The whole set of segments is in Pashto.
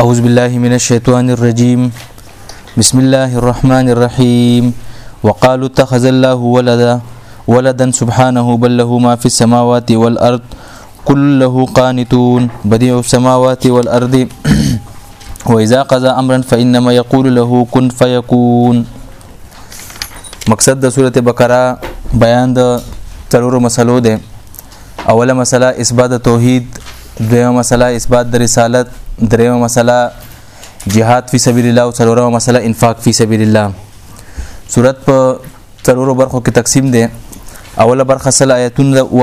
أعوذ بالله من الشيطان الرجيم بسم الله الرحمن الرحيم وقالوا اتخذ الله ولدا ولدا سبحانه بل له ما في السماوات والأرض كل له قانتون بديع السماوات والأرض وإذا قضى أمرا فإنما يقول له كن فيكون مقصد د سورته بقره بیان د ترورو مسلو ده اوله مسله اثبات توحید دویمه مسله اثبات د رسالت دریمه مسله جهاد فی سبیل الله او څلورمه مسله انفاق فی سبیل الله صورت په څلورو برخو کې تقسیم دی اوله برخه سل آیتون و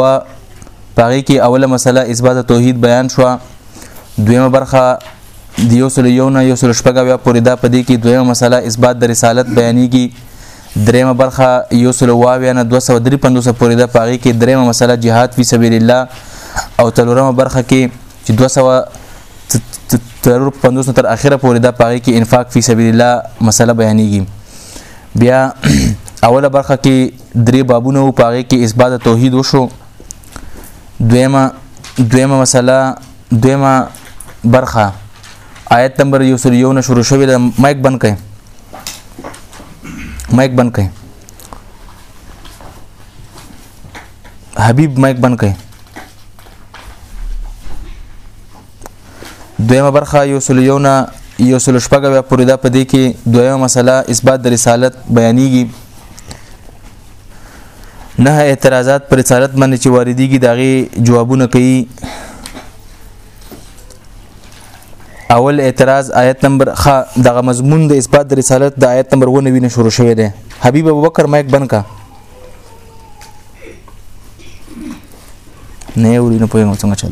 پاره کې اوله مسله اثبات توحید بیان شو دویمه برخه د یو سل یو نه یو سل شپږ بیا پورې دا پدې کې دویمه مسله اثبات د رسالت بیانېږي درېمه برخه یو سل واویا نه 253 پورې ده پاغي کې درېمه مسله جهاد فی سبیل الله او تلورمه برخه کې چې 250 تر اخره پورې ده پاغي کې انفاق فی سبیل الله مسله بیانېږي بیا اوله برخه کې درې بابونه او پاغي کې اثبات توحید وشو دویمه دویمه مسله دیمه برخه آیت نمبر یو سل یو نه شروع شوی د مایک بند کړئ مایک بند کړئ حبیب مایک بند کړئ دویمه برخه یو سل یو نه یو سل شپږه پورې دا پدې کې دویمه مسله اثبات د رسالت بیانېږي نه اعتراضات پر رسالت باندې چې واردېږي داغه جوابونه کوي اول اعتراض آیت نمبر خ دغه مضمون د اثبات د رسالت د آیت نمبر 19 نه شروع شوی دی حبیب ابوبکر مایک بن کا نه وړي نه پوهیږم څنګه چل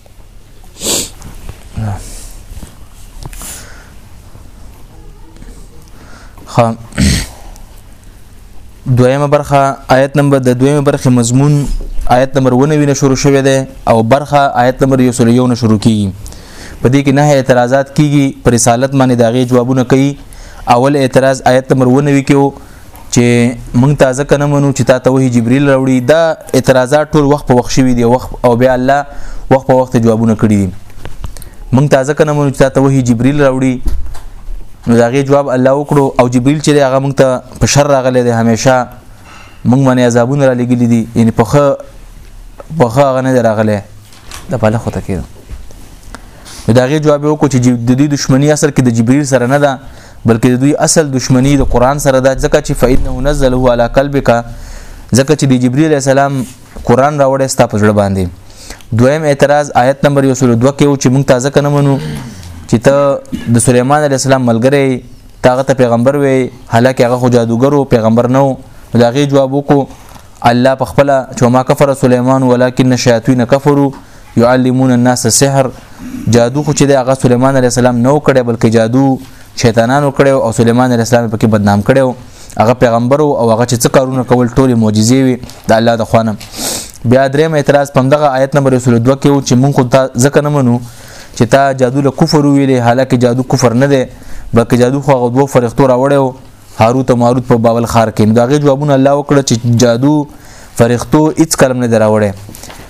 خام دویمه برخه آیت نمبر د دویمه برخه مضمون آیت نمبر 19 نه شروع شوه دی او برخه آیت نمبر 101 نه شروع کیږي په دې کې نه اعتراضات کیږي پر رسالت باندې داغه جوابونه کوي اول اعتراض آیت نمبر 19 کې چې موږ ته ځکه نه منو چې تا ته وحي جبريل راوړي دا اعتراضات ټول وخت په وخت شوي دي وخت او بیا الله وخت په وخت جوابونه کړي دي موږ ته ځکه نه منو چې تا ته وحي جبريل راوړي نو دا غي جواب الله وکړو او جبريل چې هغه موږ ته په شر راغلي دي هميشه موږ باندې عذابونه را لګلي دي یعنی په خه په خه غنه راغله د پاله خو تکیدو نو دا غي جواب وکړو چې د دوی دشمنی اصل کې د جبريل سره نه ده بلکې د دوی اصل دشمنی د قران سره ده ځکه چې فإنه نزله على قلبك ځکه چې د جبريل السلام قران راوړې ستا په ځړ باندې دویم اعتراض آیت نمبر 102 کې و چې موږ تازه کنه منو چې ته د سليمان عليه السلام ملګری تاغه ته پیغمبر وي حالکه هغه خو جادوګرو پیغمبر نه و دا غي جواب وکړو الله په خپل چې ما کفر سليمان ولكن الشياطين كفروا يعلمون الناس السحر جادو خو چې د هغه سليمان عليه السلام نو کړي بلکې جادو شیطانانو کړي او سليمان عليه السلام پکې بدنام کړي هغه پیغمبر او هغه چې څه کارونه کول ټول معجزې وي د الله د خوانه بیا دریم اعتراض پم دغه آیت نمبر 2 کې و چې مونږ خو ځکه نه منو چې تا جادو له کفر ویلې حالکه جادو کفر نه دی بلکې جادو خو هغه دوه فرښتو راوړیو هاروت او ماروت په بابل خار کې نو داغه جوابونه الله وکړه چې جادو فرښتو هیڅ کلم نه دراوړي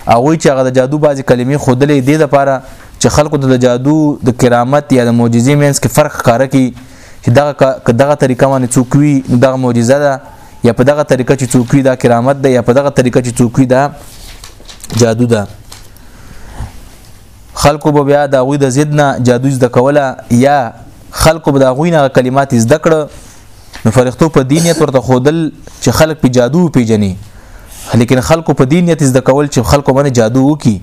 هغه چې هغه د جادو بازي کلمې خودلې دي د پاره چې خلکو ته د جادو د کرامت یا د معجزې مینس کې فرق ښکاره کی چې دغه دغه طریقه باندې څوک وي دغه معجزه ده یا په دغه طریقه چې څوک وي دا کرامت ده یا په دغه طریقه چې څوک وي دا جادو ده خلکو به بیا د غوی د ضد نه جادو زده کوله یا خلکو به د غوی نه کلمات زده کړه نو فرښتو په دینیت ورته خودل چې خلک په جادو پیژني لیکن خلکو په دینیت زده کول چې خلکو باندې جادو وکي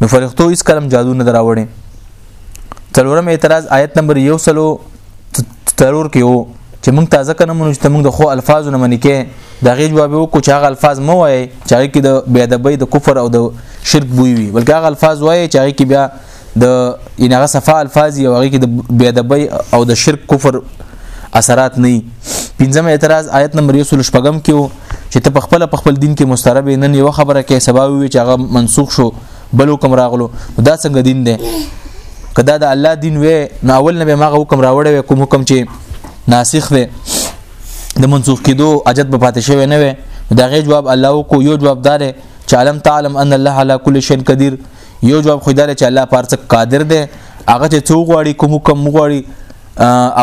نو فرښتو هیڅ کلم جادو نه دراوړي څلورم اعتراض آیت نمبر یو سلو ترور کې وو چې موږ تازه کنه مونږ چې موږ د خو الفاظو نه منې کې دا غي جواب وو چې هغه الفاظ مو وایي چې هغه کې د بیا د بې د کفر او د شرک بوي وي بلکې هغه الفاظ وایي چې هغه کې بیا د ان هغه صفه الفاظ یو هغه کې د بیا د بې او د شرک کفر اثرات نه پنځم اعتراض آیت نمبر 1 شپږم کې چې ته په خپل په خپل دین کې مسترب نه یو خبره کې سبا وي چې هغه منسوخ شو بل حکم راغلو دا څنګه دین دی کدا د الله دین وې نو اول نه به ماغه حکم راوړې وې کوم حکم چې ناسخ دی د منسوخ کېدو اجد به پاتې شوی نه وي دا غي جواب الله کو یو جواب دار چې علم تعلم ان الله على كل شيء قدير یو جواب خدای چې الله پارڅ قادر دی هغه چې څو غواړي کوم کوم غواړي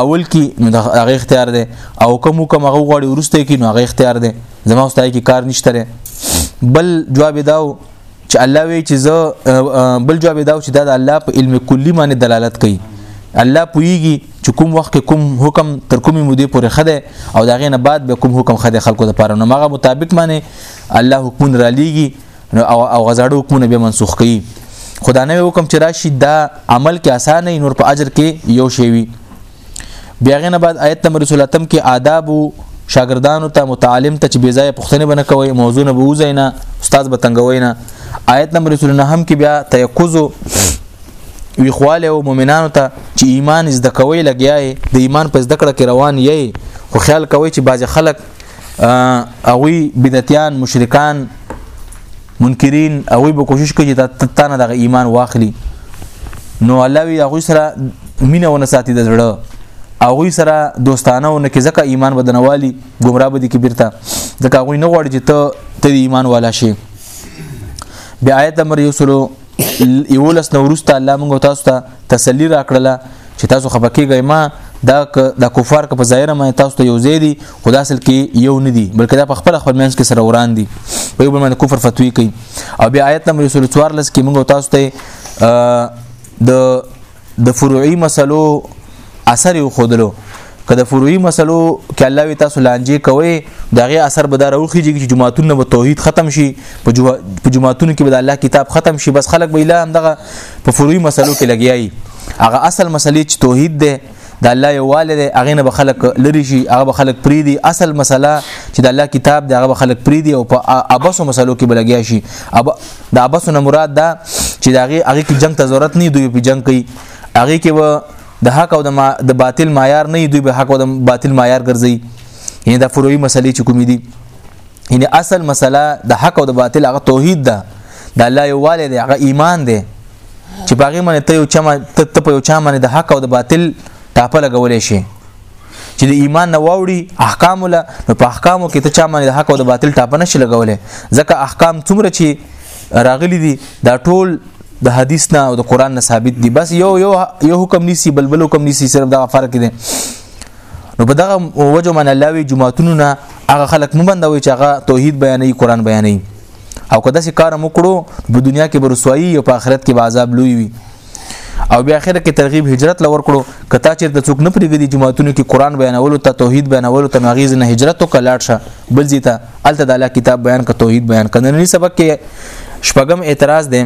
اول کې نو هغه اختیار دی او کوم کوم هغه غواړي ورسته کې نو هغه اختیار دی زما واستای کې کار نشته بل جواب داو چې الله وی چې زه بل جواب دا چې دا د الله په علم کلی باندې دلالت کوي الله پویږي چې کوم وخت کوم حکم تر کومې مودې پورې خده او دا غینه بعد به کوم حکم خده خلکو د پاره نو ماغه مطابق معنی الله حکم را لیږي او او غزاړو حکمونه به منسوخ کوي خدانه حکم چې راشي دا عمل کې اسانه نور په اجر کې یو شی وي بیا غنه بعد آیت نمبر 30 کې آداب شاګردانو ته متعلم ته چې بیزای پښتنه بنه کوي موضوع نه بوزای نه استاد به تنګوي نه آیت نمبر 29 هم کې بیا تیقظ وی خواله او مؤمنانو ته چې ایمان زده کوي لګیاي د ایمان په زده کړه کې روان یي خو خیال کوي چې بعض خلک اوی بدعتيان مشرکان منکرین او به کوشش کوي چې تا نه دغه ایمان واخلي نو الله وی هغه سره مینه ونه ساتي د زړه هغه سره دوستانه ونه کې ځکه ایمان بدنوالي گمراه بدی کې بیرته ځکه هغه نه غواړي چې ته ته ایمان والا شي بیا آیت نمبر یو سلو یولس نورسته الله موږ تاسو ته تسلی راکړله چې تاسو خپکیږئ ما دا د کفار که په ظاهر باندې تاسو ته یو ځای دي خدا اصل کې یو نه دي بلکې دا په خپل خپل منځ کې سره وران دي په یو باندې کفر فتوی کوي او بیا آیت نمبر 44 کې موږ تاسو ته د د فروعي مسلو اثر یو خودلو که د فروعي مسلو کې الله وی تاسو لانجې کوي دغه اثر به دار اوخیږي چې جماعتونه به توحید ختم شي په جماعتونو کې به د الله کتاب ختم شي بس خلک به اله دغه په فروعي مسلو کې لګیایي هغه اصل مسلې چې توحید ده د الله یواله ده هغه نه به خلق لری شي هغه به خلق پری دي اصل مسله چې د الله کتاب ده هغه به خلق پری دي او په ابسو مسلو کې بلګیا شي اب د ابسو نه مراد ده چې د هغه هغه کې جنگ ته ضرورت نه دوی په جنگ کوي هغه کې به د حق او د باطل معیار نه دوی به حق او د باطل معیار ګرځي یعنی دا فروعي مسلې چې کومې دي یعنی اصل مسله د حق او د باطل هغه توحید ده د الله یو والي دی هغه ایمان دی چې باغې باندې ته یو چا ته په یو چا باندې د حق او د باطل ټاپه لګولې شي چې د ایمان نه واوړي احکام له نو په احکامو کې ته چا باندې د حق او د باطل ټاپه نشي لګولې ځکه احکام څومره چې راغلي دي دا ټول د حدیث نه او د قران نه ثابت دي بس یو یو یو حکم نيسي بلبل حکم نيسي صرف دا فرق دي نو په دغه وجه من الله وی جمعهتونو نه هغه خلک مبندوي چې هغه توحید بیانوي قران بیانوي او که داسې کار مو کړو په دنیا کې برسوایی او په آخرت کې به عذاب لوی وي او بیا اخر کې ترغیب هجرت لور کړو کته چې د څوک نه پرېږدي جماعتونو کې قران بیانولو ته توحید بیانولو ته ناغیز نه هجرت او کلاټ شه بل زیته الته د الله کتاب بیان ک توحید بیان کنه نه سبق کې شپږم اعتراض ده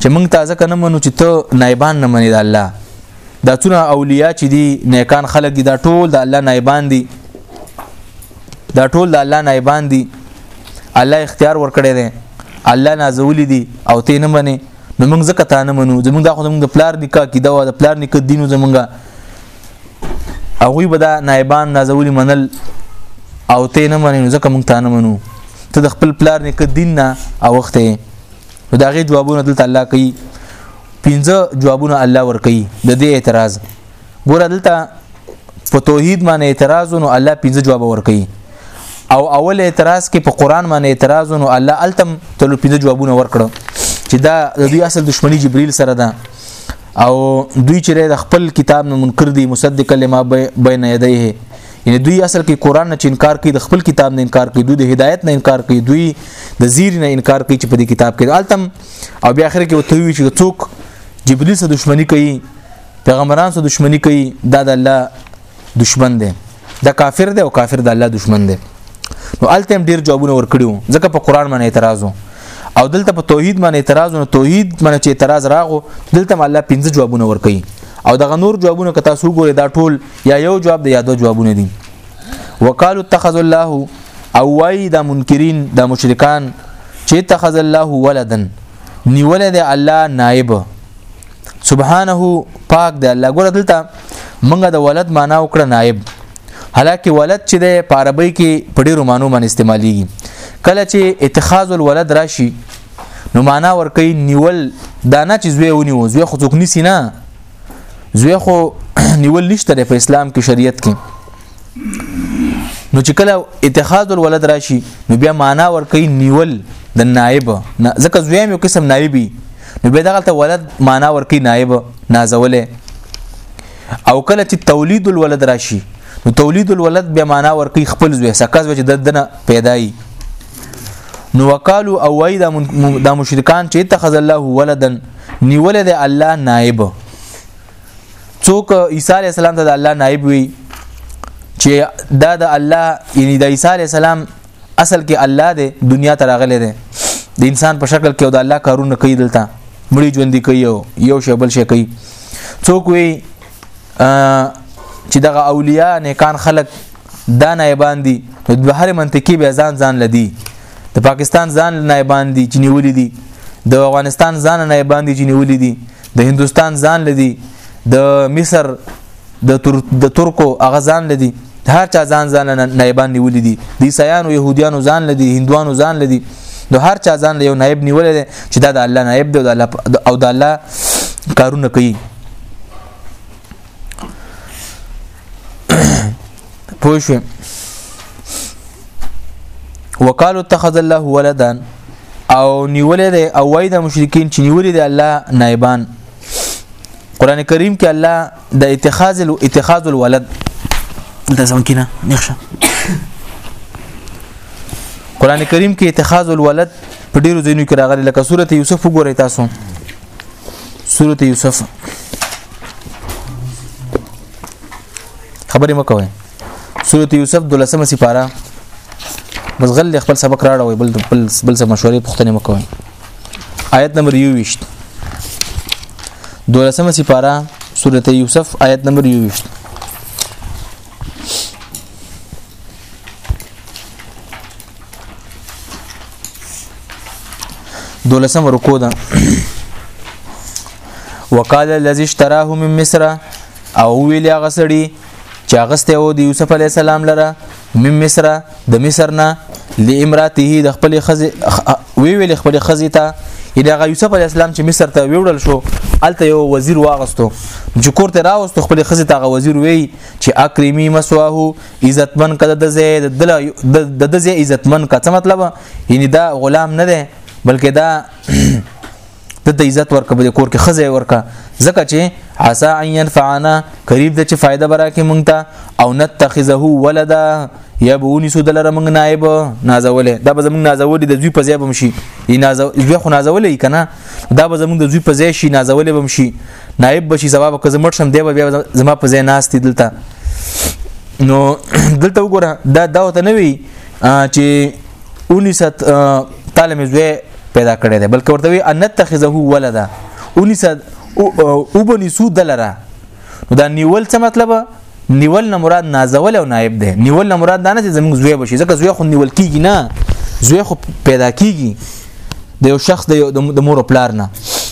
چې موږ تازه کنه منو چې ته نایبان نه منې د الله دا څونه اولیاء چې دي نیکان خلک دي دا ټول د الله نایبان دي دا ټول د الله نایبان دي الله اختیار ورکړي دي الله نازولي دي او ته نه منې نو موږ ځکه تا نه منو زموږ دا خو زموږ د پلار نکاح کې دا و د پلار نکاح دینو زموږ هغه به دا نایبان نازولي منل او ته نه منې نو ځکه موږ تا نه منو ته د خپل پلار نکاح دین نه اوخته نو دا غي جوابونه دلته الله کوي پنځه جوابونه الله ور کوي د دې اعتراض ګوره دلته په توحید باندې اعتراض نو الله پنځه جواب ورکړي او اول اعتراض کې په قران باندې اعتراض نو الله التم تلو پنځه جوابونه ورکړو چې دا د دوی اصل دشمنی جبرئیل سره ده او دوی چې د خپل کتاب نه منکر دي مصدق لما بین یدیه یعنی دوی اصل کې قران نه انکار کوي د خپل کتاب نه انکار کوي دوی د هدایت نه انکار کوي دوی د زیر نه انکار کوي چې په دې کتاب کې التم او بیا اخر کې وته وی چې څوک جبرئیل سره دشمنی کوي پیغمبران سره دښمنی کوي دا د الله دشمن دی دا کافر دی او کافر د الله دشمن دی نو الته هم ډیر جوابونه ورکړیو ځکه په قران باندې اعتراض او دلته په توحید باندې اعتراض نو توحید باندې چې اعتراض راغو دلته الله پنځه جوابونه ورکړي او دغه نور جوابونه که تاسو ګورئ دا ټول یا یو جواب دی یا دوه جوابونه دي وقالو اتخذ الله او وای دا منکرین دا مشرکان چې اتخذ الله ولدن نیول دی الله نائب سبحانه پاک دی الله ګور دلته منګه د ولد معنا وکړه نائب حالکه ولد چې د پاربې کې په ډیرو مانو باندې استعماليږي کله چې اتخاذ الولد راشي نو معنا ورکي نیول دانا چې زوی ونیو زوی خو څوک نسی نه زوی خو نیول نشته په اسلام کې شریعت کې نو چې کله اتخاذ الولد راشي نو بیا معنا ور کوي نیول د نائب ځکه زویم یو قسم نائبي نو بیا دغه ته ولد معنا ور کوي نائب نازوله او کله چې تولید الولد راشي نو تولید الولد بیا معنا ور کوي خپل زوی سکز وجه ددنه پیدایي نو وقالو او وای دا مشرکان چې اتخذ الله ولدا نیول د الله نائب څوک عیسی علی السلام ته د الله نائب وي چې دا د الله یعنی د عیسی علی السلام اصل کې الله دی دنیا ته راغلی دی د انسان په شکل کې او د الله کارونه کوي دلته مړي ژوند کوي یو شی بل شی کوي څوک وي چې دغه اولیاء نیکان خلق دا نایبان دي د هر منطقي به ځان ځان لدی د پاکستان ځان نایبان دي چې نیولې دي د افغانستان ځان نایبان دي چې نیولې دي د هندستان ځان لدی د مصر د تر د ترکو هغه ځان لدی هر چا ځان ځان نایبان نیولې دي د عیسایانو يهوديانو ځان لدی هندوانو ځان لدی نو هر چا ځان له یو نایب نیولې ده چې دا د الله نایب دی او د الله کارونه کوي پوه شو وقالو اتخذ الله ولدا او نیولې ده او وای د مشرکین چې نیولې ده الله نایبان قران کریم کې الله د اتخاذ ال اتخاذ الولد دلته ځم کینه نخشه قران کریم کې اتخاذ الولد په ډیرو ځینو کې راغلي لکه سورته یوسف وګورئ تاسو سورته یوسف خبرې مکوئ سورته یوسف د لسمه سپاره بس غل خپل سبق راړوي بل بل بل څه مشورې پوښتنه مکوئ آیت نمبر 21 دولسمه سپاره سورته یوسف آیت نمبر 21 Thank you. دولسم رکو ده وقال الذي اشتراه من مصر او ویل هغه سړي چې هغه ستو د یوسف علی السلام لره من مصر د مصر نه لامراته د خپل خزي وی ویل خپل خزي ته اله هغه یوسف علی السلام چې مصر ته ویوړل شو الته یو وزیر واغستو چې کوړه راوستو خپل خزي ته هغه وزیر وی چې اکرمی مسواه عزتمن کده د زه د دل د د زه عزتمن کا څه مطلب یعنی دا غلام نه ده بلکې دا د ته عزت ورکه په کور کې خزه ورکه ځکه چې عسى ان ينفعنا قریب د چې فائدہ برا کې مونږ ته او نتخذه ولدا یا به ونی سود لره مونږ نائب نازولې دا به زمونږ نازولې د زوی په ځای بم شي ای نازو زوی خو نازولې کنه دا به زمونږ د زوی په ځای شي نازولې بم شي نائب بشي سبب که زمټ شم دی بیا زما په ځای ناس دلته نو دلته وګوره دا دا ته نه وی چې 19 تعالی مې زوی پیدا کړی دی بلکې ورته وی ان تخذه ولدا 19 او بني سو دلرا دا نیول څه مطلب نیول نه مراد نازول او نائب ده نیول نه مراد دا نه چې زموږ زوی بشي ځکه زوی خو نیول کیږي نه زوی خو پیدا کیږي د یو شخص د مور پلار نه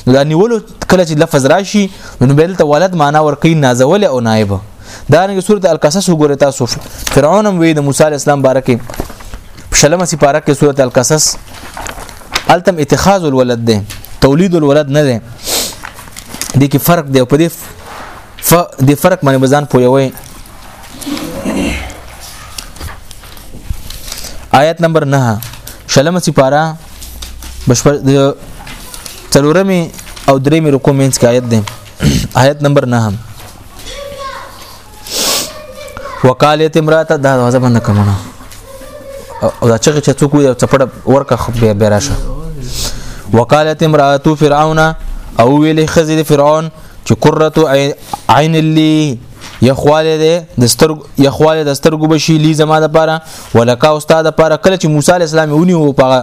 دا نیول کله چې لفظ راشي نو بل ته ولد معنا ورکي نازول او نائب دا رنګه سورته القصص وګوره تاسو فرعون هم وی د موسی علی السلام بارکه شلمه سی بارکه سورته القصص التم اتخاذ الولد ده تولید الولد نه ده د کې فرق دی په دې ف د فرق باندې بزان پویوي آیت نمبر 9 شلمه سی پارا بشپړ څلورمې او درېمې رکو مینس کې آیت دی آیت نمبر 9 وقالت امراته دا وځه باندې کمنه او دا چې چې څوک یو چپړ ورکه خو به راشه وقالت امراه فرعون او ویلې خزې فرعون چې قرۃ عین لی یخواله ده د ستر یخواله د سترګو بشي لی زما د پاره ولکا استاد د پاره کله چې موسی علی السلام ونی او په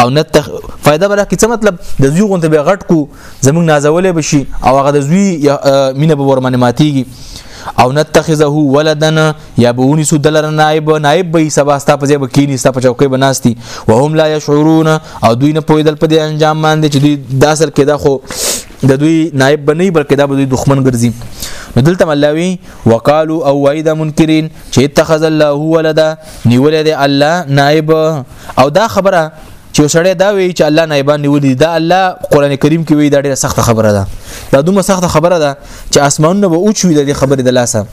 او نه تخ... فائدہ بل کې څه مطلب د زوی غونته به غټ کو زموږ نازولې بشي او هغه د زوی مینه به ورمنه ماتيږي او نتخذه ولدن یا بونی سو دلر نائب نائب به سبا ستا په ځای به کینی ستا په چوکۍ بناستی وهم لا یشعرون او دوی نه پویدل په دې انجام باندې چې دوی دا سر کې دا خو د دوی نائب بنې بلکې دا به دوی دښمن ګرځي نو دلته ملاوي وقالو او وایدا منکرین چې اتخذ الله ولدا نیولې دی الله نائب او دا خبره چې وسړی دا وی چې الله نایبان نیولې دا الله قران کریم کې وی دا ډیره سخته خبره ده دا دومره سخته خبره ده چې اسمانونه به اوچوي د خبرې د لاسه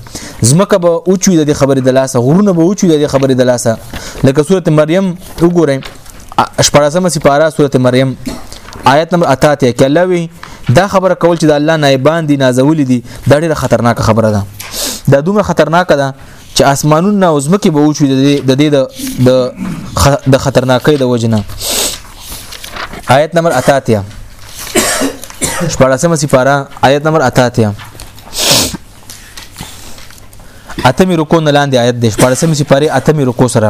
زمکه به اوچوي د خبرې د لاسه غرونه به اوچوي د خبرې د لاسه لکه سوره مریم وګورئ شپږمه سپاره سوره مریم آیت نمبر 88 کې الله وی دا خبره کول چې د الله نایبان دي نازول دي دا ډیره خطرناکه خبره ده دا دومره خطرناکه ده چې اسمانونه او زمکه به وچوي د دې د د خطرناکۍ د وجنه آیت نمبر 88 شپږمه سپاره آیت نمبر 88 اتمی رکو نه لاندې آیت د شپږمه سپاره اتمی رکو سره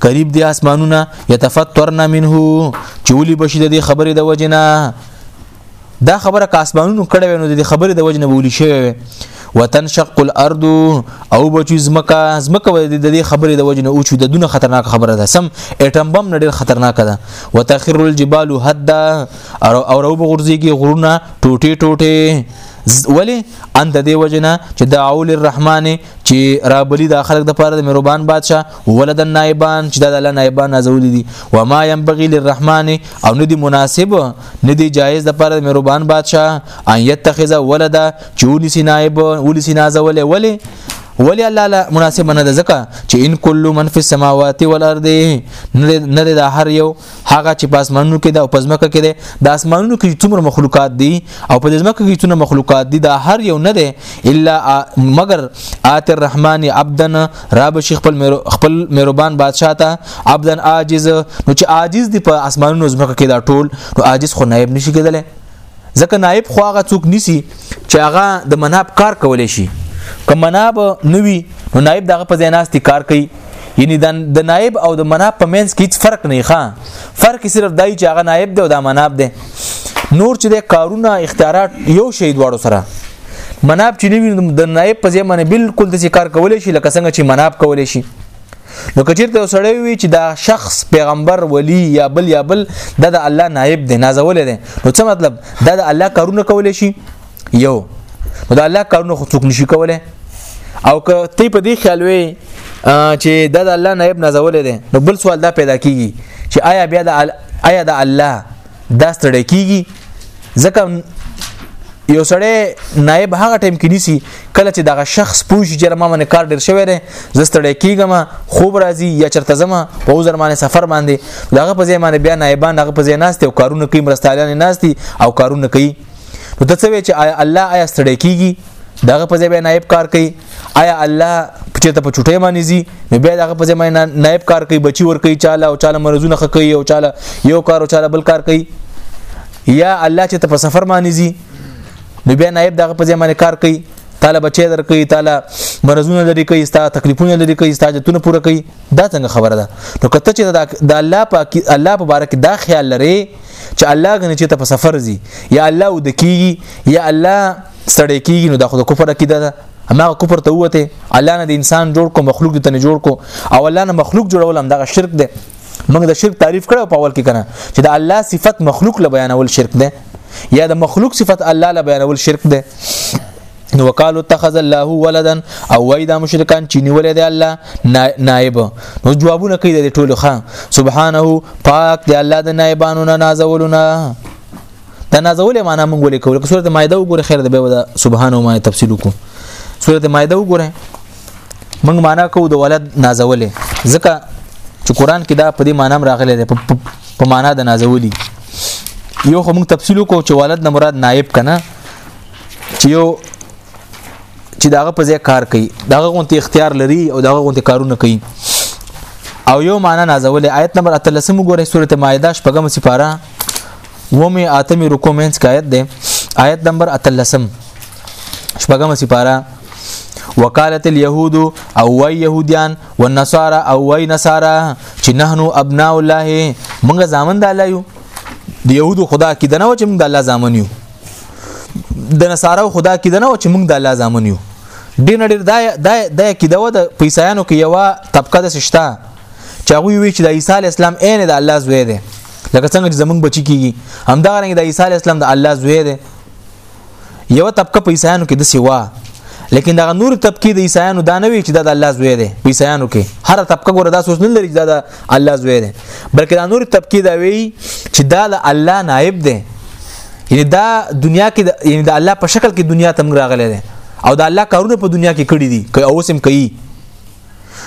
قریب دی اسمانونه یتفطرنا منه چولی بشي د خبرې د وجنه دا خبره که اسمانونو کړه وینو د خبرې د وجنه بولی شوی وتنشق الارض او بچو زمکا زمکا د دې خبرې د وجنه او چې د دونه خطرناک خبره ده سم اټم بم نړیر خطرناک ده وتخر الجبال هدا او او بغرزيږي غرونه ټوټه ټوټه ولی ان د دې وجنه چې د اول الرحمن چې رابلی دا خلک د پاره د مهربان بادشاه ولد النائبان چې دا د الله نائبان نازول دي و ما ينبغي للرحمن او ندي مناسب ندي جایز د پاره د مهربان بادشاه ان يتخذ ولدا چې ولسی نائب ولسی نازول ولی ولی الله لا مناسب نه ده ځکه چې ان کل من فی السماوات والارض نه ده هر یو هغه چې په اسمانونو کې ده او په ځمکه کې ده د اسمانونو کې څومره مخلوقات دي او په ځمکه کې څومره مخلوقات دي دا هر یو نه ده الا مگر آت الرحمن عبدن رب شیخ خپل خپل مهربان بادشاہ ته عبدن عاجز نو چې عاجز دي په اسمانونو ځمکه کې دا ټول نو عاجز خو نائب نشي کېدلی ځکه نائب خو هغه څوک نیسی چې هغه د مناب کار کولې شي که مناب نوي نو نائب دغه په ځای ناستي کار کوي یعنی د نائب او د مناب په منځ کې هیڅ فرق نه ښه فرق صرف دای چې هغه نائب دی او دا مناب دی نور چې د کارونه اختیارات یو شی دواړو سره مناب چې نوی د نائب په ځای باندې بالکل د کار کولې شي لکه څنګه چې مناب کولې شي نو کچیرته یو سړی وي چې دا شخص پیغمبر ولی یا بل یا بل د د الله نائب دی نازول دی نو څه مطلب دا د الله کارونه کولای شي یو نو د الله کارونه خو څوک نشي کولای او که ته په دې خیال وي چې د الله نائب نازول دی نو بل سوال دا پیدا کیږي چې آیا بیا د آیا د الله دا ستړی کیږي ځکه یو سړی نائب هغه ټیم کې نیسی کله چې دغه شخص پوه شي چې ما باندې کار ډیر شوی دی زه ستړی کیږم خوب راځي یا چرته زما په وزر باندې سفر باندې دغه په ځای باندې بیا نائبان هغه په ځای ناشته او کارونه کوي مرستالان ناشتي او کارونه کوي نو ته څه وی چې الله آیا ستړی کیږي دغه په ځای نائب کار کوي آیا الله چې ته په چټي باندې زی نو بیا دغه په ځای باندې نائب کار کوي بچي ور کوي چاله او چاله مرزونه خکوي او چاله یو کار او چاله بل کار کوي یا الله چې ته په سفر باندې زی نو بیا نائب دغه په ځای باندې کار کوي تعالی بچي در کوي تعالی مرزونه لري کوي ستا تکلیفونه لري کوي ستا جتونه پوره کوي دا څنګه خبره ده نو کته چې د الله پاک الله مبارک دا خیال لري چې الله غني چې ته په سفر زی یا الله ودکیږي یا الله ستړی کیږي نو دا خو د کفر عقیده ده هماغه کفر ته وته الله نه د انسان جوړ کو مخلوق ته نه جوړ کو او الله نه مخلوق جوړول هم دغه شرک ده موږ د شرک تعریف کړو په اول کې کنه چې د الله صفت مخلوق له بیانول شرک ده یا د مخلوق صفت الله له بیانول شرک ده نو وقالو اتخذ الله ولدا او وای دا مشرکان چې نیولې دی الله نائب نو جوابونه کوي د ټولو خان سبحانه پاک دی الله د نائبانو نه نازولونه دا نازولې معنا مونږ ولې کول سورته مائده وګوره خیر دی به دا سبحان او ما تفصیل وکړو سورته مائده وګوره مونږ معنا کو د ولد نازولې ځکه چې قران کې دا په دې معنا راغلی دی په معنا د نازولي یو خو مونږ تفصیل وکړو چې ولد نه مراد نائب کنه چې یو چې داغه په ځای کار کوي داغه غونته اختیار لري او داغه غونته کارونه کوي او یو معنا نازولې آیت نمبر 13 وګوره سورته مائده شپږم سپاره ومه اتمی رکو مینس کا آیت ده آیت نمبر اتلسم شپږم سپاره وقالت اليهود او وای يهوديان والنصارى او وای نصارا چې نحنو ابناء الله موږ زامن د الله یو د يهودو خدا کې دنه چې موږ د الله زامن یو د نصارا خدا کې دنه چې موږ د الله زامن یو ډیر ډیر دا دا کې دا د پیسایانو کې یو طبقه د سشته چې هغه وی چې د عیسی علی السلام عین د الله زوی دی لکه څنګه چې زمونږ بچی کیږي همدا رنګ د عیسی علی السلام د الله زوی دی یو طبقه په عیسایانو کې د سیوا لیکن دا نور طبقه د عیسایانو دا نه وی چې د الله زوی دی په عیسایانو کې هر طبقه ګوره دا سوچ نه لري چې دا الله زوی دی بلکې دا نور طبقه دا وی چې دا د الله نائب دی یعنی دا دنیا کې یعنی د الله په شکل کې دنیا تم راغلی دی او د الله کارونه په دنیا کې کړی دي که اوسم کوي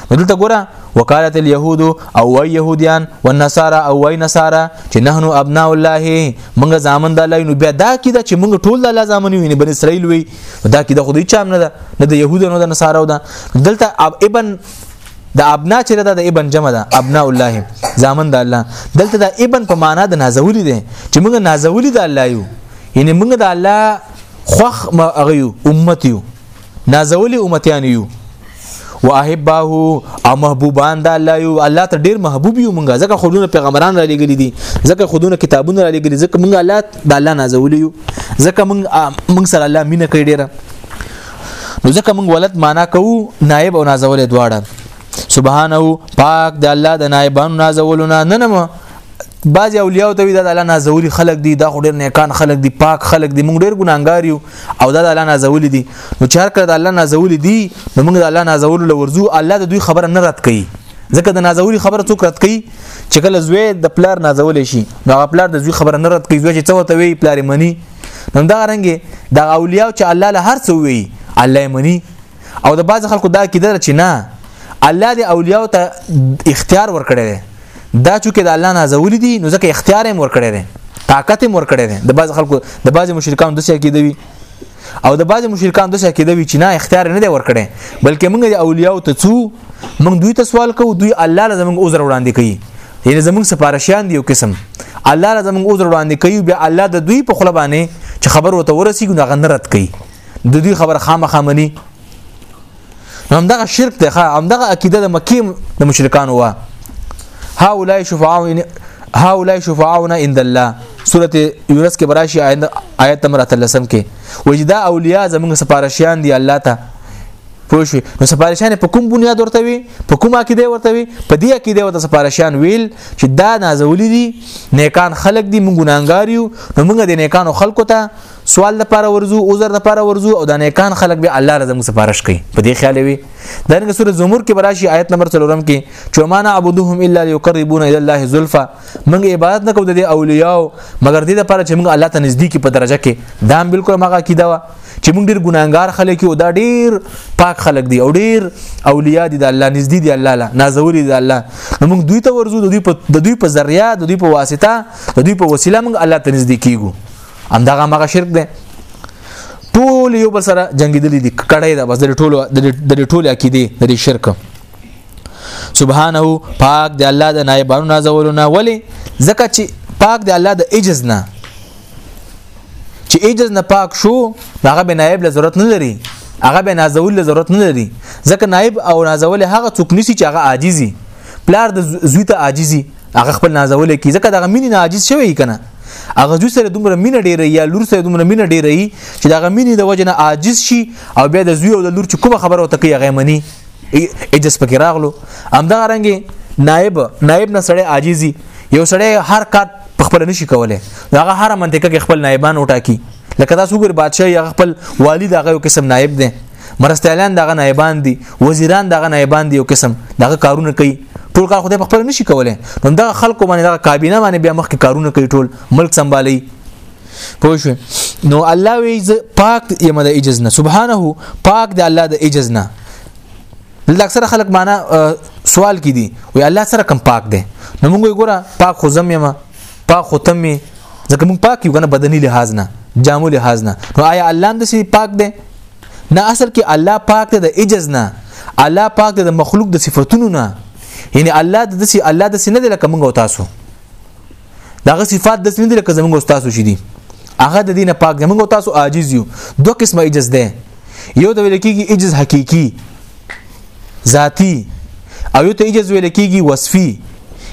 نو دلته ګوره وکالت اليهود او وای يهوديان والنصارى او وای نصارى چې نحنو ابناء الله موږ ځامن د الله نو بیا دا کیده چې موږ ټول د الله ځامن یو نه بن اسرائیل وي دا کیده خو دې چام نه ده نه د يهودو نه د نصارو ده دلته ابن د ابنا چې ده د ابن جمع ده ابنا الله ځامن د الله دلته د ابن په معنا د نازولی ده چې موږ نازولی د الله یو یعنی موږ د الله خوخ ما اغیو امت یو نازولی امتیان یو واحبه او محبوبان د الله یو الله ته ډیر محبوب یو مونږه ځکه خودونه پیغمبران را لګلی دي ځکه خودونه کتابونه را لګلی ځکه مونږه الله د الله نازولی یو ځکه مونږ مونږ سره الله مینه کوي ډیره نو ځکه مونږ ولد معنا کوو نائب او نازولې دواړه سبحانه پاک د الله د نائبانو نازولونه نه نه بعضی اولیاء ته وی دا د الله نازولی خلق دي دا خو ډیر نیکان خلق دي پاک خلق دي موږ ډیر ګناګار یو او دا د الله نازولی دي نو چې هر کله د الله نازولی دي نو موږ د الله نازولو لورځو الله د دوی خبره نه رد کوي ځکه د نازولی خبره څوک رد کوي چې کله زوی د پلار نازول شي نو هغه پلار د زوی خبره نه رد کوي زوی چې څه وته وی پلار منی نو دا رنګ د اولیاء چې الله له هر څه وی الله منی او د بعض خلکو دا کیدل چې نه الله د اولیاء ته اختیار ورکړي دا چې د الله نازولې دي نو ځکه اختیار یې مور کړی دی طاقت یې مور کړی دی د بعض خلکو د بعض مشرکان د څه کېدوي او د بعض مشرکان د څه کېدوي چې نه اختیار نه دی ور کړی بلکې موږ د اولیاء ته څو موږ دوی ته سوال کوو دوی الله لازم موږ عذر وړاندې کوي یعنی زموږ سپارښیان دی یو قسم الله را زموږ عذر وړاندې کوي بیا الله د دوی په خله باندې چې خبر وته ورسیږي نو غنرت کوي د دوی خبر خامخامني نو همدغه شرک دی ښا همدغه عقیده د مکی د مشرکانو وا هؤلاء شفعاء هؤلاء شفعاؤنا عند الله سوره یونس کې براشي آیت نمبر 13 کې وجدا اولیاء زموږ سپارښیان دي الله ته پوه شو نو سپارښان په کوم بنیاد ورته وي په کومه کې دی ورته وي په دې کې دی ورته سپارښان ویل چې دا نازولې دي نیکان خلق دي مونږ ګناګار یو نو مونږ د نیکانو خلقو ته سوال لپاره ورزو عذر لپاره ورزو او د نیکان خلق به الله رضا موږ سپارښت کوي په دې خیال وي د انګ سورې زمر کې براشي آیت نمبر 3 کې چې ما نعبدهم الا ليقربون الى الله زلفا موږ عبادت نه کوو د اولیاء مګر دې لپاره چې موږ الله ته نږدې کې په درجه کې دا هم بالکل ماګه کیدا وا چې موږ ډیر ګناګار خلک یو دا ډیر پاک خلک دي او ډیر اولیاء دي د الله نږدې دي الله لا نازوري دي الله نو موږ دوی ته ورزو د دوی په د دوی په ذریعہ د دوی په واسطه د دوی په وسیله موږ الله ته نږدې کیږو همدغه هغه شرک دی ټول یو بل سره جنگیدلی دي کړه دا بس د ټول د ټول عقیده د شرک سبحانه پاک دی الله د نایبانو نازولونه ولی زکه چې پاک دی الله د عجز نه چې عجز نه پاک شو هغه به نایب له ضرورت نه لري هغه به نازول له ضرورت نه لري ځکه نایب او نازول هغه څوک نسی چې هغه عاجزي پلار د زوی ته عاجزي هغه خپل نازول کی ځکه دغه مینې نه عاجز شوی کنه هغه جو سره دومره مینه ډیره یا لور سره دومره مینه ډیره چې دغه مینې د وجه نه عاجز شي او بیا د زوی او د لور چې کومه خبره وته کوي هغه مني اجس پکې راغلو همدا رنګ نائب نائب نه سړی عاجزي یو سړی هر کار په خپل نشي کوله هغه هر منطقه کې خپل نائبان وټاکي لکه تاسو ګور بادشاہ یا خپل والد هغه قسم نائب دی مرستیالان دغه نایبان دي وزیران دغه نایبان دي یو قسم دغه کارونه کوي ټول کار خدای په خپل نشي کولای نو دغه خلکو باندې دغه کابینه باندې بیا مخکې کارونه کوي ټول ملک سمبالي پوه شو نو الله وی پاک یم د عجز نه سبحانه پاک د الله د عجز نه دلته اکثره خلک معنا سوال کی دي وی الله سره کم پاک دی نو موږ ګوره پاک خو زم یم پاک خو تم ځکه موږ پاک یو کنه بدني لحاظ نه جامو لحاظ نه نو آیا الله هم د پاک دی نه اصل کې الله پاک ته د عجز نه الله پاک د مخلوق د صفاتونو نه یعنی الله د دسی الله د سینې لکه موږ او تاسو دغه صفات د سینې لکه زموږ او تاسو شې دي هغه د دینه پاک زموږ او تاسو عاجز یو دوه قسمه عجز ده یو د ویل کېږي عجز حقيقي ذاتی او یو ته عجز ویل کېږي وصفي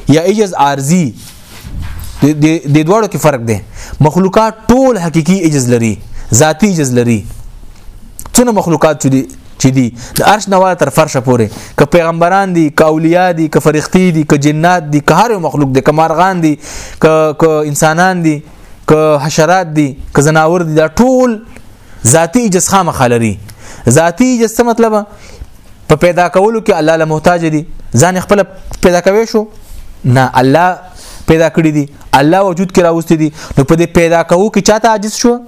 یا عجز عارضي د دوړو کې فرق دی مخلوقات ټول حقيقي عجز لري ذاتی عجز لري څونه مخلوقات چې دي چې دي د عرش نواله تر فرشه پورې ک پیغمبران دي ک اولیاء دي ک فرښتې دي ک جنات دي ک هر مخلوق دي ک مارغان دي ک انسانان دي ک حشرات دي ک زناور دي دا ټول ذاتی عجز خامخا لري ذاتی عجز څه مطلب په پیدا کولو کې الله له محتاج دي ځان خپل پیدا کوي شو نه الله پیدا کړی دي الله وجود کې راوستي دي نو په دې پیدا کوو کې چاته عاجز شو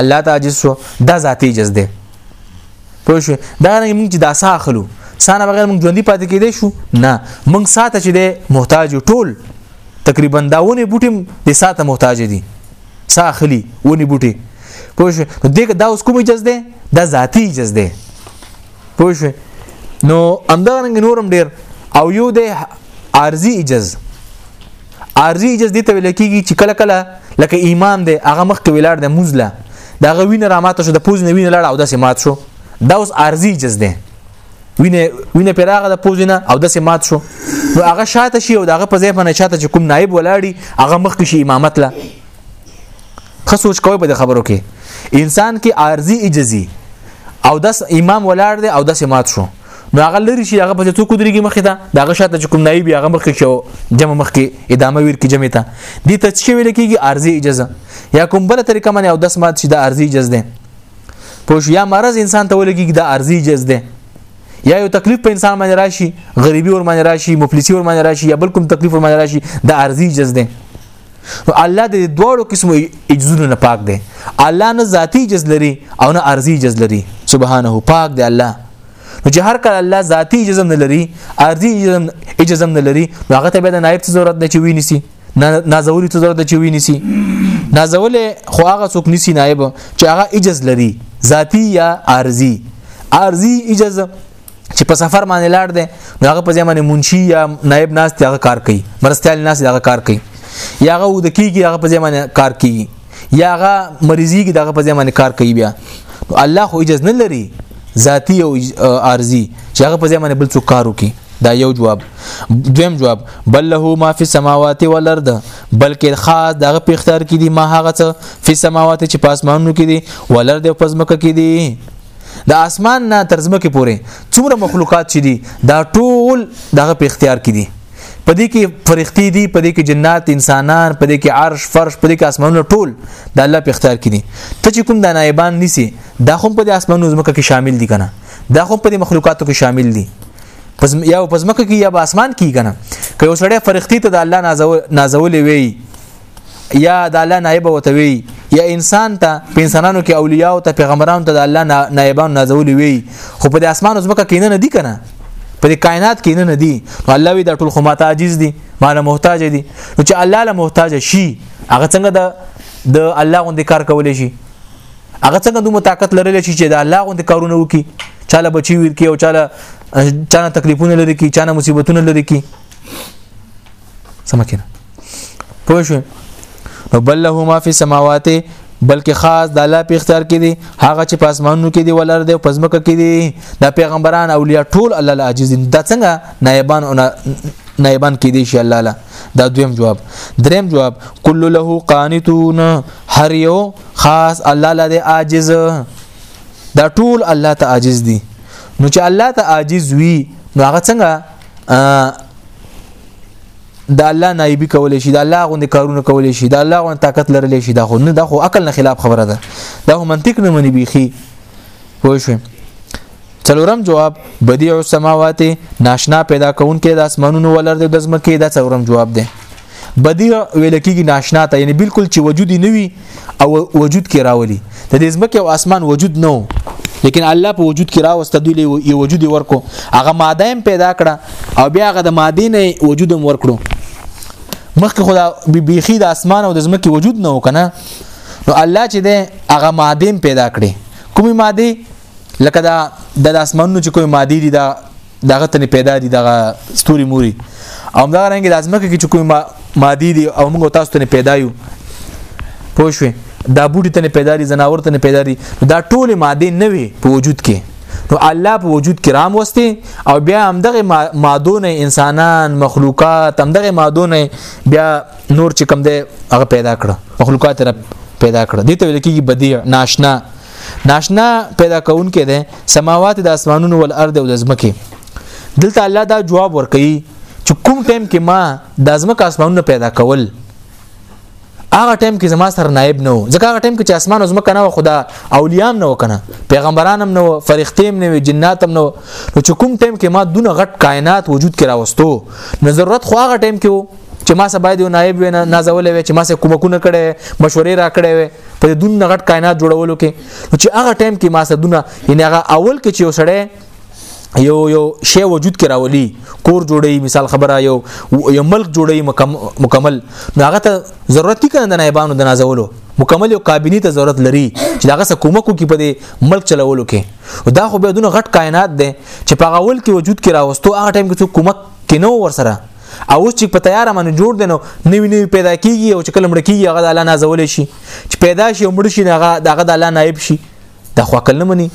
الله ته عاجز شو دا ذاتی عجز دی پوه شو دا نه موږ چې دا ساه اخلو سانه بغیر موږ ژوندۍ پاتې کېدې شو نه موږ ساته چې دی محتاج ټول تقریبا داونه بوټیم د ساته محتاج دي سا اخلي ونی بوټي پوه شو نو دغه دا اوس کوم جز ده دا ذاتی جز ده پوه شو نو همدارنګ نورم ډیر او یو د عارضی اجز عارضی اجز دي ته ویل کیږي چې کله کله لکه ایمان دی هغه مخ کې ویلار د مزله دا غوینه را ماته شو د پوز نه وینه لاړه او داسې مات شو دا اوس عارضی اجز دی وینه وینه پراغه د پوزې نه او داسې مات شو نو هغه شاته شي او دغه په ځای باندې شاته چې کوم نائب ولاړی هغه مخ کې شي امامت لا خو سوچ کوی په خبرو کې انسان کې عارضی اجازي او داس امام ولاړ دی او داسې مات شو نو هغه لري شي هغه په ځای څوک درېږي مخې ته دغه شاته چې کوم نائب هغه مخ کې شو جمع مخ کې ادامه ور کې جمع ته دي ته چې ویل کېږي عارضی اجازه یا کوم بل طریقه باندې او داس مات شي د عارضی اجازه ده پوه شو یا مرض انسان ته ولګي دا ارزي جز ده یا یو تکلیف په انسان باندې راشي غریبي ور باندې راشي مفلسي ور باندې راشي یا بل کوم تکلیف ور باندې راشي دا ارزي جز ده نو الله د دوړو قسمو اجزونو نه پاک دی الله نه ذاتی جز لري او نه ارزي جز لري سبحانه پاک دی الله نو چې هر کله الله ذاتی جزم نه لري ارزي جزم اجزم نه لري نو هغه ته به د نائب ضرورت نه چوي نسی نازولی څه ضرورت چې وی نسی نازول خو هغه څوک نسی نائب چې هغه اجازه لري ذاتی یا عارضی عارضی اجازه چې په سفر باندې لاړ دی نو هغه په ځمانه منشي یا نائب ناس ته کار کوي مرستيال ناس ته کار کوي یا هغه ود کیږي هغه په ځمانه کار کوي یا هغه مریضي کې دغه په ځمانه کار کوي بیا الله خو اجازه نه لري ذاتی او ارزي چې هغه په ځمانه بل څوک کار وکړي دا یو جواب دویم جواب بل له ما فی السماوات والارض بلکې خاص دغه په اختیار کې دي ما هغه څه فی السماوات چې په اسمانونو کې دي والارض په ځمکه کې دي د اسمان نه تر ځمکې پورې څومره مخلوقات چې دي دا ټول دغه په اختیار کې دي پدې کې فرښتې دي پدې کې جنات انسانان پدې کې عرش فرش پدې کې اسمانونه ټول د الله په اختیار کې دي ته چې کوم د نایبان نسی دا هم پدې اسمانونو زمکه کې شامل دي کنه دا خو په دې مخلوقاتو کې شامل دي پس یا په ځمکه کې یا په اسمان کې کنه که یو سړی فرښتې ته د الله نازولې وي یا د الله نائب وته وي یا انسان ته په انسانانو کې اولیاء او ته پیغمبرانو ته د الله نائبان نازولې وي خو په اسمان او ځمکه کې نه دي کنه په کائنات کې نه دي نو الله وی د ټول خو ماته عاجز دي مال محتاج دي نو چې الله له محتاج شي هغه څنګه د د الله غوندې کار کولای شي هغه څنګه دومره طاقت لرلی شي چې د الله غوند کارونه وکړي چاله بچي ورکی او چاله چانه تکلیفونه لري کی چانه مصیبتونه لري کی سمکه پوه شو نو بل له ما فی سماوات بلکې خاص د الله په اختیار کې دي هغه چې پاسمانونو کې دي ولر دي پزمکه کې دي د پیغمبران اولیاء ټول الله له عاجز دي دا څنګه نایبان او نایبان کې دي شي الله له دا دویم جواب دریم جواب کل له قانتون هر یو خاص الله لده عاجز دا ټول الله ته عاجز دي نو چې الله ته عاجز وي نو هغه څنګه د الله نایبی کولای شي د الله غوندې کارونه کولای شي د الله غوندې طاقت لرلی شي دا خو نه دا خو عقل نه خلاف خبره ده دا هم منطق نه مني بيخي پوه شئ څلورم جواب بدیع السماوات ناشنا پیدا کون کې د اسمانونو ولر د دزمکه دا څلورم جواب ده بدیع ویل کېږي ناشنا ته یعنی بالکل چې وجود نه وي او وجود کې راولي د دې ځمکه او اسمان وجود نه وو لیکن الله په وجود کې راوسته دوی له یو وجود ورکو هغه ماده هم پیدا کړه او بیا هغه د مادې نه وجود هم ورکړو مخکې خدا بيخي د اسمان او د ځمکې وجود نه وکنه نو الله چې ده هغه ماده پیدا کړي کومې ماده لکه دا د اسمانونو چې کومې ماده دي دا دغه تنه پیدا دي دغه ستوري موري او دا رنګ د ازمکه کې چې کوم مادي دي او موږ تاسو ته پیدا یو پوه شو دا بوټي ته پیدا دي زناور ته پیدا دي دا ټول ماده نه وي په وجود کې نو الله په وجود کې رام وستي او بیا همدغه مادونه انسانان مخلوقات همدغه مادونه بیا نور چې کم دی هغه پیدا کړ مخلوقات رب پیدا کړ دي ته ویل کېږي بدیع ناشنا ناشنا پیدا کونکي دي سماوات د اسمانونو ول ارض او د زمکه دلته الله دا جواب ورکړي چې کوم ټیم کې ما د ازمکه اسمانونه پیدا کول هغه ټیم کې زما سره نائب نه و ځکه هغه ټیم کې چې اسمان او زمکه نه و خدا اولیام نه وکنه پیغمبران هم نه و فرښتې هم نه و جنات هم نه و نو چې کوم ټیم کې ما دونه غټ کائنات وجود کې راوستو نو ضرورت خو هغه ټیم کې و چې ما سه باید یو نائب وینه نازولې وي چې ما سه کومکونه کړي مشورې را کړې وي په دون غټ کائنات جوړولو کې چې هغه ټایم کې ما سه دونه یعنی هغه اول کې چې یو سړی یو یو شی وجود کې راولي کور جوړي مثال خبره یو یو ملک جوړي مکمل نو هغه ته ضرورت دي کنه د نایبانو د نازولو مکمل یو کابینه ته ضرورت لري چې هغه سره کومک کوي په دې ملک چلولو کې دا خو به دونه غټ کائنات ده چې په اول کې وجود کې راوستو هغه ټایم کې څوک کومک کینو ور سره او اوس چې په تیار باندې جوړ دي نو نوی نوی پیدا کیږي او چې کله مړ کیږي هغه د الله نازول شي چې پیدا شي او مړ شي هغه دغه د الله نائب شي دا خو عقل نه مني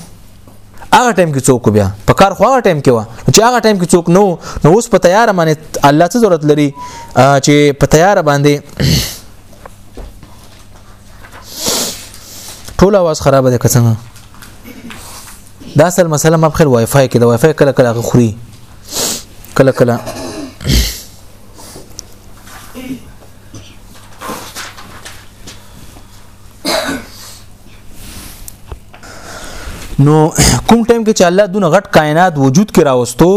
هغه ټایم کې څوک بیا په کار خو هغه ټایم کې و چې هغه ټایم کې څوک نو نو اوس په تیار باندې الله څه ضرورت لري چې په تیار باندې ټول आवाज خراب دي که څنګه دا اصل مسله ما په خیر وای فای کې د وای فای کله کله خوري کله کله نو کوم ټایم کې چې الله دونه غټ کائنات وجود کې راوستو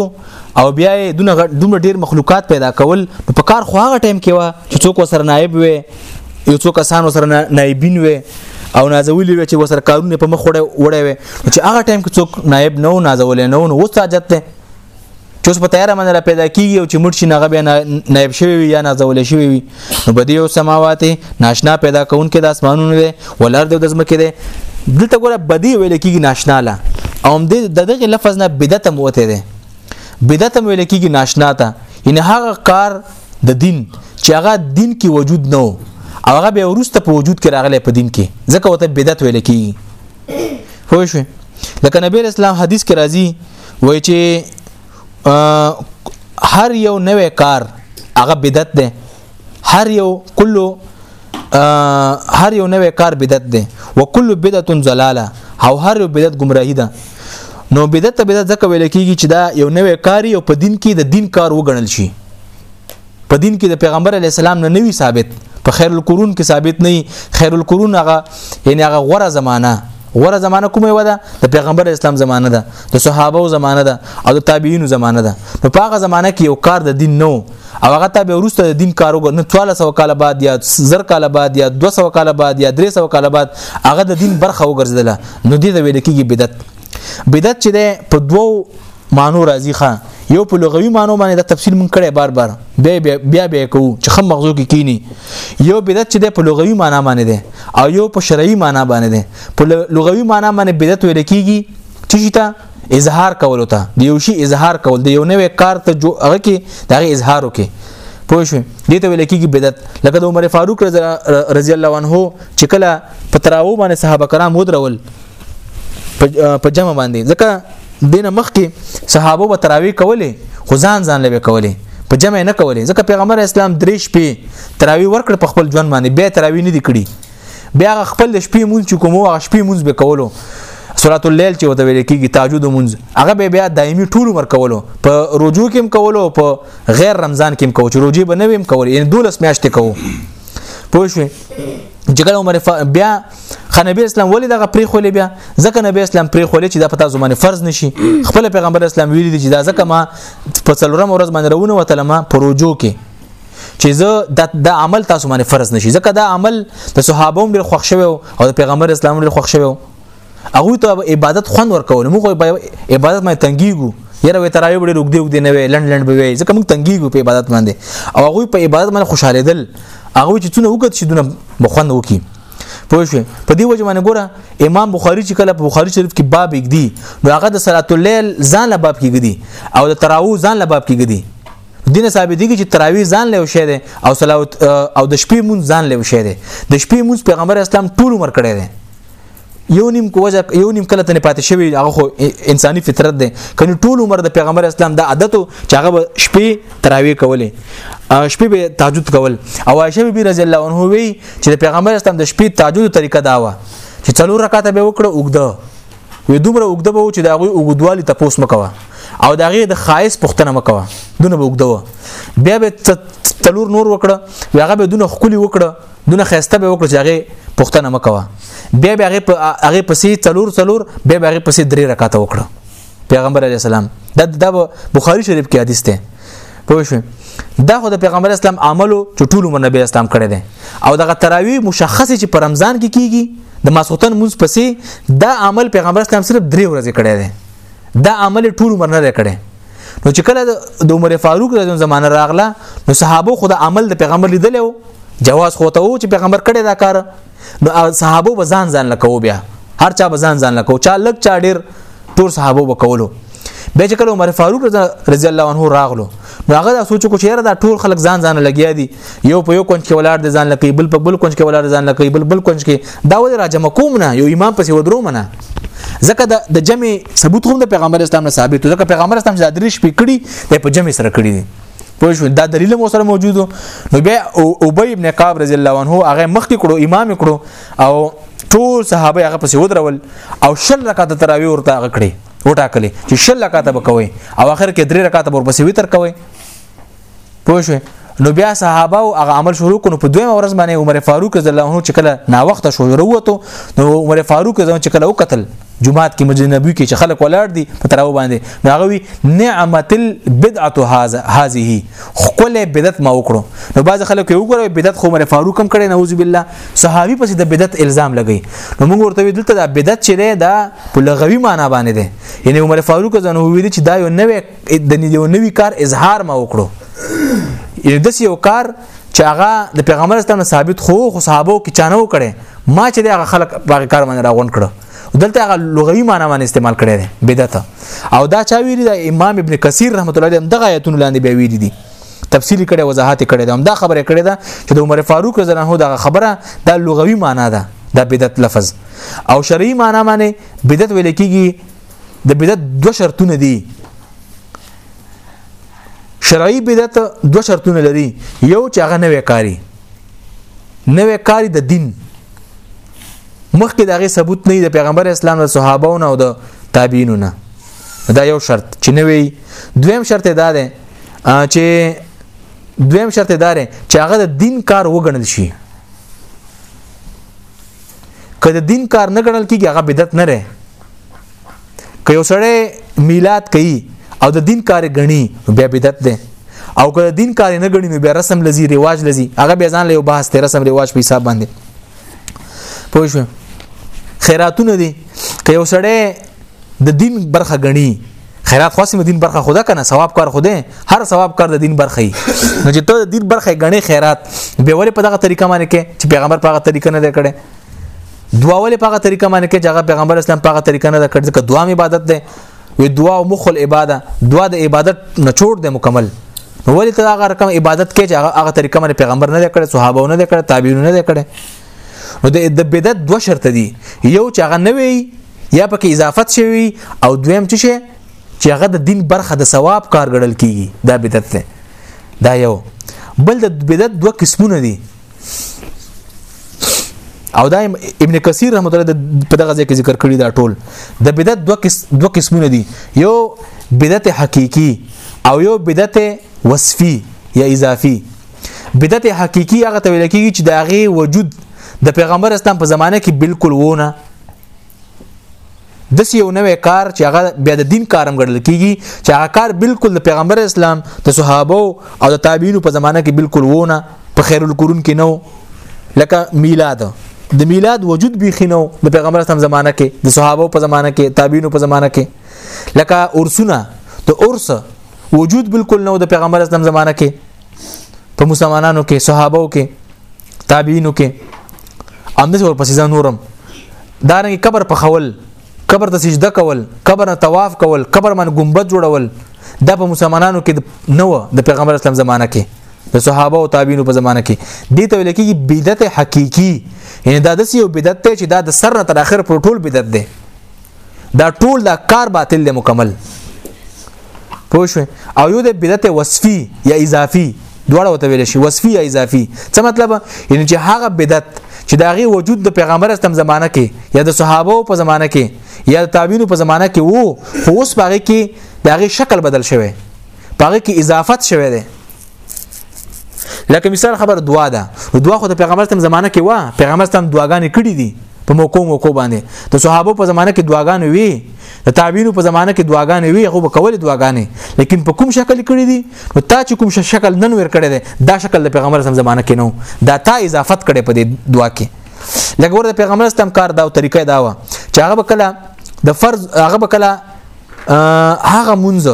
او بیا دونه غټ دومره ډیر مخلوقات پیدا کول په کار خو هغه ټایم کې و چې څوک وسره نائب وي یو څو کسانو سره نایبین وي او نازولې وي چې وسر کارونه په مخ وړه وړه وي چې هغه ټایم کې څوک نایب نه و نازولې نه و نو وسه حاجت ته چې اوس په تیار باندې را پیدا کیږي او چې مړ شي نغه بیا نایب شوی وي یا نازول شوی وي نو بدی او سماوات ناشنا پیدا کون کې د اسمانونو دی ولر د ځمکې دی دلته ګوره بدی ویل کیږي ناشنا لا او د دغه لفظ نه بدعت موته دی بدعت ویل کیږي ناشنا ته ان هغه کار د دین چې هغه دین کې وجود نه او هغه به ورسته په وجود کې راغلی په دین کې ځکه وته بدعت ویل کیږي پوه شو لکه نبی اسلام حدیث کې راځي وای چې هر یو نوې کار هغه بدعت ده هر یو کلو هر یو نوې کار بدعت دی وکل بدعت ضلاله او هر یو بدعت گمراهی ده نو بدعت بدعت ځکه ویل کیږي چې دا یو نوې کاری او په دین کې د دین کار وګڼل شي په دین کې د پیغمبر علی السلام نه نوی ثابت په خیر القرون کې ثابت نه خیر القرون هغه یعنی هغه غوره زمانہ غوره زمانہ کومه و ده د پیغمبر اسلام زمانہ ده د صحابه زمانہ ده او د تابعین زمانہ ده نو په هغه زمانہ کې یو کار د دین نو او هغه ته به ورسته د دین کاروګر نه 1400 کال بعد یا زر کال بعد یا 200 کال بعد یا 300 کال بعد هغه د دین برخه وګرځیدله نو دې د ویل کېږي بدعت بدعت چې ده په دوو مانو راځي ښا یو په لغوي مانو باندې د تفصیل مونږ کړي بار بار بیا بیا بیا, بیا کوو چې خم مغزو کې کینی یو بدعت چې ده په لغوي معنا باندې ده او یو په شرعي معنا باندې ده په لغوي معنا باندې بدعت ویل کېږي چې شته اظهار کول ته د یو شی اظهار کول د یو نوې کار ته جو هغه کې دغه اظهار وکي پوه شو دې ته ویل کېږي بدعت لکه د عمر فاروق رضی الله عنه چې کله په تراو باندې صحابه کرام ودرول په جمع باندې ځکه دین مخکې صحابه به تراوی کولې خو ځان ځان لوي کولې په جمع نه کولې ځکه پیغمبر اسلام درې شپې تراوی ورکړ په خپل ژوند باندې بیا تراوی نه دی کړی بیا هغه خپل د شپې مونږ چې کوم هغه شپې مونږ به کولو صلات الليل چې وته ویل کېږي تهجد مونږ هغه به بیا دایمي ټول ور کولو په روجو کې هم کولو په غیر رمضان کې هم کولو چې روجي به نه ویم کول یعنی دولس میاشتې کوو پوه شئ چې کله عمر بیا خنبی اسلام ولې دغه پری خولې بیا ځکه نبی اسلام پری خولې چې دا پتا زمونه فرض نشي خپل پیغمبر اسلام ویلي دي چې دا ځکه ما په څلورم ورځ باندې رونه وتلم پروجو کې چې زه د عمل تاسو باندې فرض نشي ځکه دا عمل د صحابه هم ډېر خوښ شوی او د پیغمبر اسلام ډېر خوښ شوی هغه ته عبادت خوند ورکول موږ عبادت باندې تنګیږو یره وې تراوی وړي روګ دی وګ دی نه وې لند لند به وې ځکه موږ تنګیږو په عبادت باندې او هغه په عبادت باندې خوشاله دل هغه چې څونه وکړي چې دونه بخوند وکړي پوه شو په دې وجه باندې ګوره امام بخاری چې کله په بخاری شریف کې باب کېږي نو هغه د صلات الليل ځان له باب کېږي او د تراوو ځان له باب کېږي دینه ثابتېږي چې تراوی ځان له شی دی او صلوات او د شپې مون ځان له شی دی د شپې مون پیغمبر اسلام ټول عمر کړی دی یو نیم کوجه یو نیم کله تنه پاتې شوی هغه خو انساني فطرت دی کني ټول عمر د پیغمبر اسلام د عادت چې هغه شپې تراوی کولې شپې به تهجد کول او عائشه بي رضی الله عنها وی چې د پیغمبر اسلام د شپې تهجد طریقه داوه چې څلور رکعات به وکړه اوګده وی دومره اوګده به چې د هغه اوګدوالي تپوس مکوه او د هغه د خایس پښتنه مکوه دونه به اوګده و بیا به تلور نور وکړه بیا هغه به دونه خولي وکړه دونه خيسته به وکړه چې هغه پښتنه مکوه بیا به هغه هغه پسې تلور تلور بیا به هغه پسې درې رکعات وکړه پیغمبر علی السلام دا د بخاری شریف کې حدیث ده پوه شو دا خو د پیغمبر اسلام عملو چې ټول عمر نبی اسلام کړی دی او دغه تراوی مشخص چې په رمضان کې کیږي د ماسوتن موز پسې دا عمل پیغمبر اسلام صرف درې ورځې کړی دی دا عمل ټول عمر نه کړی نو چې کله د عمر فاروق رضی الله زمانه راغله نو صحابه خو د عمل د پیغمبر لیدل جواز خو ته و چې پیغمبر کړی دا کار نو صحابه به ځان ځان لکو بیا هر چا به ځان ځان لکو چا لک چا ډیر ټول صحابه به کولو به چې کله عمر فاروق رضی الله عنه راغلو نو هغه دا سوچ کو چې یاره دا ټول خلک ځان ځان لګیا دي یو په یو کونج کې ولاړ دي ځان لکې بل په بل کونج کې ولاړ ځان لکې بل بل کونج کې دا ول راجم کوم نه یو امام پسې ودرو منه ځکه د جمع ثبوت هم د پیغمبر اسلام نه ثابت ځکه پیغمبر اسلام چې د درې شپې کړي په جمع سره کړي دي پوه شو دا دلیل مو سره موجود نو بیا ابی ابن قاب رضی الله عنه هغه مخ کې کړو امام کړو او ټول صحابه هغه پسې ودرول او شل رکعات تراوی ورته هغه کړی وټاکلې چې شل رکعات به کوي او اخر کې درې رکعات به ورپسې وتر کوي پوه شو نو بیا صحابه او هغه عمل شروع کړو په دویم ورځ باندې عمر فاروق رضی الله عنه چې کله نا وخت شو وروته نو عمر فاروق رضی الله عنه چې کله وکتل جمعات کې مسجد نبوي کې چې خلک ولاړ دي په تراو باندې ناغوي نعمت البدعه هذا هذه خپل بدعت ما وکړو نو باز خلک یو ګره بدعت خو مر فاروق هم کړي نعوذ بالله صحابي پس د بدعت الزام لګي نو موږ ورته ویل ته د بدعت چې دا په لغوي معنی باندې ده یعنی عمر فاروق ځنه ویل چې دا یو نوې د یو نوې کار اظهار ما وکړو یعنی د یو کار چې هغه د پیغمبر اسلام ثابت خو خو صحابه کې چانه وکړي ما چې دغه خلک باغ کار باندې راغون کړو دلته هغه لغوي معنی باندې استعمال کړي دي بدعت او دا چا ویلي د امام ابن کثیر رحمت الله علیه دغه آیتونه لاندې بیا ویلي دي تفصیلی کړي وضاحت کړي دا هم دا خبره کړي ده چې د عمر فاروق رضی الله عنه دغه خبره د لغوي معنی ده د بدعت لفظ او شرعي معنی باندې بدعت ویل کیږي د بدعت دوه شرطونه دي شرعي بدعت دوه شرطونه لري یو چې هغه نوې کاری نوې کاری د دین مخکې دغه ثبوت نه د پیغمبر اسلام د صحابهو نه او د تابعینو نه دا یو شرط چې نوې دویم شرط دا دی چې دویم شرط دا دی چې هغه د دین کار وګڼل شي که د دین کار نه ګڼل کیږي هغه بدعت نه لري که یو سړی میلاد کوي او د دین کار غني بیا بدعت ده او که د دین کار نه غني نو بیا رسم لذي رواج لذي هغه بیا ځان له یو بحث ته رسم رواج په حساب باندې پوه شو خیراتونه دي که یو سړی د دین برخه غني خیرات خاصه د دین برخه خدا کنه ثواب کار خوده هر ثواب کار د دین برخه ای نو چې ته د دین برخه غنې خیرات به ولې په دغه طریقه باندې کې چې پیغمبر په هغه طریقه نه کړي دعا ولې په هغه طریقه باندې کې چې هغه پیغمبر اسلام په هغه طریقه نه کړ چې دعا عبادت ده وی دعا او مخ العباده دعا د عبادت نه چور ده مکمل نو ولې ته هغه رقم عبادت کې چې هغه طریقه باندې پیغمبر نه کړ صحابه نه کړ تابعین نه کړ نو د بدعت دوه شرط دي یو چې هغه نه وي یا پکې اضافت شوی او دویم چې شي چې هغه د دین برخه د ثواب کار ګڼل کیږي دا بدعت ده دا یو بل د بدعت دوه قسمونه دي او دا ابن کثیر رحمت الله په دغه ځای کې ذکر کړی دا ټول د بدعت دوه کس دوه قسمونه دي یو بدعت حقيقي او یو بدعت وصفي یا اضافي بدعت حقيقي هغه ته ویل کېږي چې د هغه وجود د پیغمبر اسلام په زمانه کې بالکل وونه د یو نوې کار چې هغه بیا د دین کارم ګڼل کیږي چې هغه کار بالکل د پیغمبر اسلام د صحابه او د تابعینو په زمانه کې بالکل وونه په خیر القرون کې نو لکه میلاد د میلاد وجود بیخي نو د پیغمبر اسلام زمانه کې د صحابه په زمانه کې تابعینو په زمانه کې لکه اورسونه د اورس وجود بالکل نو د پیغمبر اسلام زمانه کې په مسلمانانو کې صحابه کې تابعینو کې همدې ورپسې ځان نورم دا رنګ قبر په خول قبر ته سجده کول قبر نه طواف کول قبر باندې ګمبد جوړول دا په مسلمانانو کې نه و د پیغمبر اسلام زمانہ کې د صحابه او تابعینو په زمانہ کې دې ته ویل کېږي بدعت حقيقي یعنی دا د یو بدعت ته چې دا د سر نه تر اخر پر ټول بدعت دی دا ټول دا کار باطل دی مکمل پوه شو او یو د بدعت وصفي یا اضافي دواړه وته ویل شي وصفي یا اضافي څه مطلب یعنی چې هغه بدعت چې داغي وجود د پیغمبر استم زمانہ کې یا د صحابه په زمانہ کې یا د تابعین په زمانہ کې وو خو اوس باغې کې داغي شکل بدل شوی باغې کې اضافت شوی دی لکه مثال خبر دعا ده دعا خو د پیغمبر تم زمانه کې و پیغمبر تم دعاګانې کړې دي په موکو موکو باندې د صحابه په زمانه کې دعاګانې وي د تابعینو په زمانه کې دعاګانې وي خو به کولې دعاګانې لیکن په کوم شکل کړې دي نو تا چې کوم شکل نن ور کړې ده دا شکل د پیغمبر تم زمانه کې نو دا تا اضافت کړې په دې دعا کې لکه ور د پیغمبر تم کار دا او طریقې دا و چې هغه کله د فرض هغه کله هغه مونږ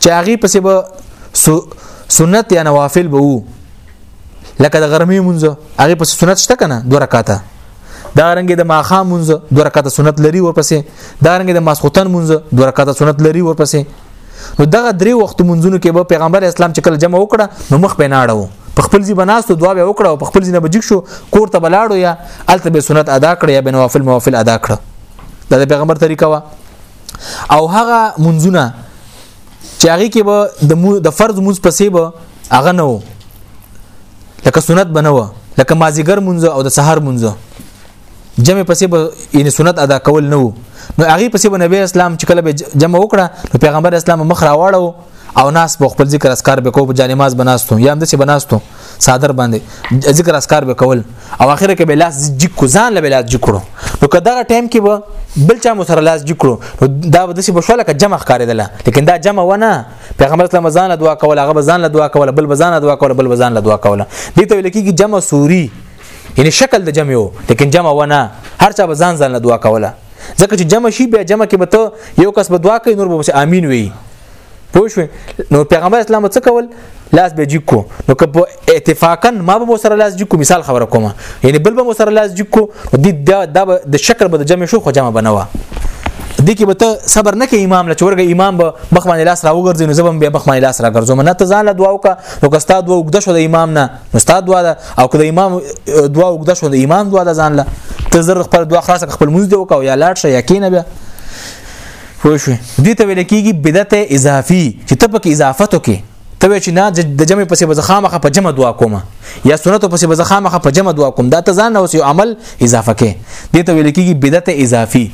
چې هغه پسې به سنت یا نوافل به وو لکه د غرمې مونږ هغه پسې سنت شته کنه دوه رکعاته دا رنګ د ماخام مونږ دوه رکعاته سنت لري ورپسې دا رنګ د ماسختن مونږ دوه رکعاته سنت لري ورپسې نو دغه درې وخت مونږونو کې به پیغمبر اسلام چې کله جمع وکړه نو مخ به نه اړو په خپل ځی بناستو دعا به وکړه او په خپل ځی نه بجک شو کور ته بلاړو یا الته به سنت ادا کړ یا بنوافل موافل ادا کړ دا د پیغمبر طریقه وا او هغه منځونه چې هغه کې به د د فرض منځ پسې به هغه نه وو لکه سنت بنوه لکه مازیګر منځ او د سحر منځ جمع پسې به یعنی سنت ادا کول نه وو نو هغه پسې به نبی اسلام چې کله به جمع وکړه نو پیغمبر اسلام مخ راوړو او ناس په خپل ذکر اسکار به کو په جانماز بناستو یا هم د چې بناستو صادر باندې ذکر اسکار به کول او اخر کې به لاس جګ کو ځان له لاس جګ کړو نو کدا ټایم کې به بل چا مسره لاس جګ کړو دا به د څه بشوله ک جمع ښکارېدله لیکن دا جمع ونه پیغمبر اسلام ځان له دعا کوله هغه ځان له دعا کوله بل ځان له دعا کوله بل ځان له دعا کوله دې ته ویل کېږي جمع سوري یعنی شکل د جمع یو لیکن جمع ونه هر چا به ځان ځان له دعا کوله ځکه چې جمع شي بیا جمع کې به ته یو کس به دعا کوي نور به امین وي پوه شو نو پیغمبر اسلام څه کول لاس به جیک کو نو که اتفاقا ما به سره لاس جیک کو مثال خبره کوم یعنی بل به سره لاس جیک کو د د شکل به جمع شو خو جمع بنوا د کې به ته صبر نه کې امام لچورګه امام به مخ باندې لاس راوګرځي نو زبم به مخ باندې لاس راګرځم نه ته ځان له دعا وکا نو که استاد وو وګد شو د امام نه نو استاد دعا ده او که د امام دعا وګد شو د امام دعا ده ځان له ته زر خپل دعا خلاص خپل موږ دی وکاو یا لاړ شه یا کینه بیا پوه شو دي ته ویل کېږي بدعت اضافي چې ته پکې اضافت وکې ته وی چې نه د جمع پسې به خامخه په جمع دعا کوم یا سنت پسې به خامخه په جمع دعا کوم دا ته ځان اوس یو عمل اضافه کې دي ته ویل کېږي بدعت اضافي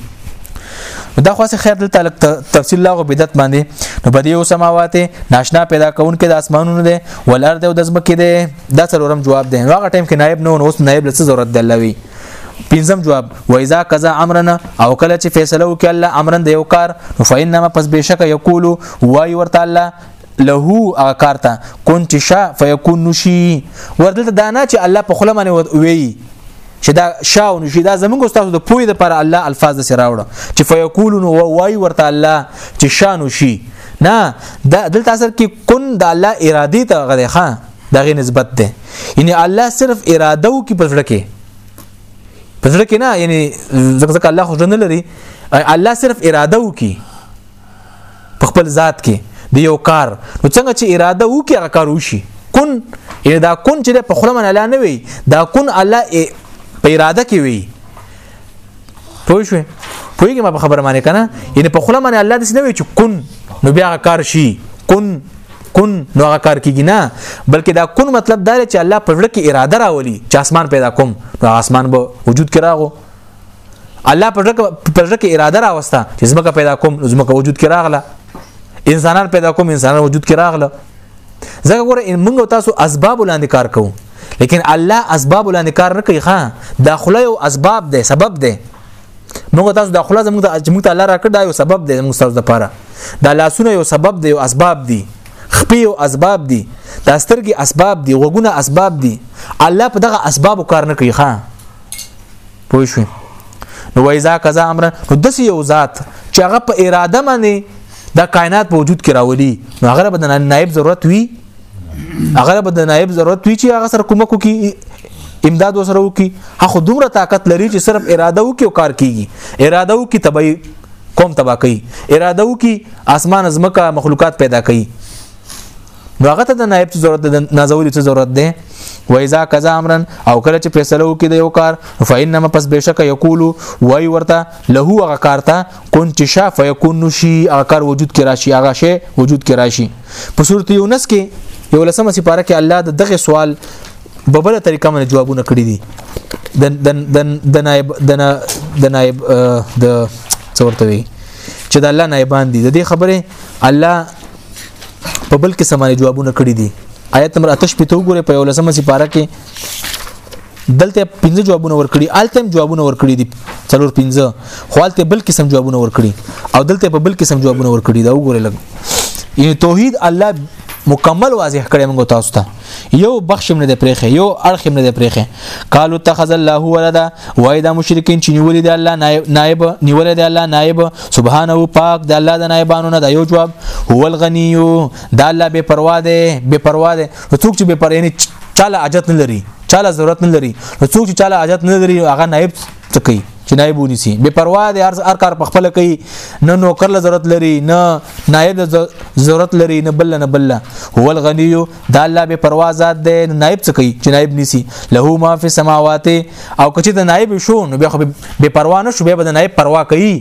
دا خو څه خیر دلته تفصیل لا غو بدعت باندې نو په دې او سماواته ناشنا پیدا کون کې د اسمانونو ده ولر ده د زمکه ده دا څلورم جواب ده هغه ټیم کې نائب نه نو اوس نائب لڅ ضرورت دی لوي پنځم جواب و اذا قضا امرنا او کله چې فیصله وکړي الله امرن د یو کار فإنما پس بشک یقول وای ورته الله له هغه کار ته کون چې شا فیکون نشي ورته دا نه چې الله په خله باندې وی چې دا شاو نشي دا زمونږ استاد د پوی د پر الله الفاظ سره راوړه چې فیکولون او وای ورته الله چې شانو شي نه دا دلته اصل کې کن د الله ارادي ته غره خان دغه نسبت ده یعنی الله صرف اراده او کې پزړه کې پزړه کې نه یعنی ځکه الله خو نه لري الله صرف اراده او کې په خپل ذات کې د یو کار نو څنګه چې اراده او کې هغه کار وشي کن یعنی دا کن چې په خپل من الله نه وي دا کن الله په اراده کې وي پوه شو پوهیږي ما په خبره باندې کنه یعنی په خله باندې الله دې نه وی چې کن نو بیا کار شي کن کن نو هغه کار کیږي نه بلکې دا کن مطلب دا چې الله په وړ کې اراده راولي چې اسمان پیدا کوم نو اسمان به وجود کې راغو الله په وړ کې اراده راوسته چې زمکه پیدا کوم زمکه وجود کې راغله انسانان پیدا کوم انسانان وجود کې راغله ځکه ګوره موږ تاسو اسباب لاندې کار کوو لیکن الله اسباب لاندې کار نه کوي ښا داخله یو اسباب دی سبب دی موږ تاسو داخله زموږ ته موږ ته الله راکړ دا یو سبب دی موږ تاسو لپاره دا لاسونه یو سبب دی یو اسباب دی خپې یو اسباب دی دا سترګې اسباب دی وګونه اسباب دی الله په دغه اسباب کار نه کوي ښا پوه شو نو وایزا قضا امر نو دس یو ذات چې هغه په اراده باندې د کائنات په وجود کې راولي نو هغه به د نائب ضرورت وي هغه به د نائب ضرورت وي چې هغه سره کومه کوي امداد وسره وکي هغه دومره طاقت لري چې صرف اراده وکي او کار کوي اراده وکي تبعي قوم تبا کوي اراده وکي اسمان ازمکه مخلوقات پیدا کوي نو هغه ته د نائب څه ضرورت ده نازولي څه ضرورت ده و اذا قضا امرا او کله چې فیصله وکړي د یو کار فإنما پس بشک یقول وای ورته له هغه کار ته کون چې شا فیکون شي هغه کار وجود کې راشي هغه شی وجود کې راشي په صورت یونس کې یو لسمه سپاره کې الله د دغه سوال په بل طریقه باندې جوابونه کړی دي د د د نائب د نائب د څورته وي چې د الله نائبان دي د دې خبره الله په بل کې سمانه جوابونه کړی دي آیت نمبر 8 په تو ګوره په ولسمه سي پارا کې دلته پنځه جوابونه ورکړي آلته جوابونه ورکړي دي څلور پنځه خوالته بل قسم جوابونه ورکړي او دلته په بل قسم جوابونه ورکړي دا وګوره لګ یعنی توحید الله مکمل واضح کړی موږ تاسو ته یو بخش هم نه دی پرېخې یو اړخ هم نه دی پرېخې قالو اتخذ الله ولدا وای دا مشرکین چې نیولې دی الله نائب نائب نیولې دی الله نائب سبحانه پاک د الله د نائبانو نه دا یو جواب هو الغنی دا الله بے پروا دی بے پروا دی څوک چې بے پروا نه چاله اجازه نه لري چاله ضرورت نه لري څوک چې چاله اجازه نه لري هغه نائب تکي چې نائب ونیسي بے پروا دي هر هر کار په خپل کوي نه نوکر له ضرورت لري نه نائب له ضرورت لري نه بل نه بل هو الغنی دا الله بے پروا ذات دی نو نائب څه کوي چې نائب نیسي له ما فی السماوات او کچې د نائب شو نو بیا خو بے پروا نه شو بیا د نائب پروا کوي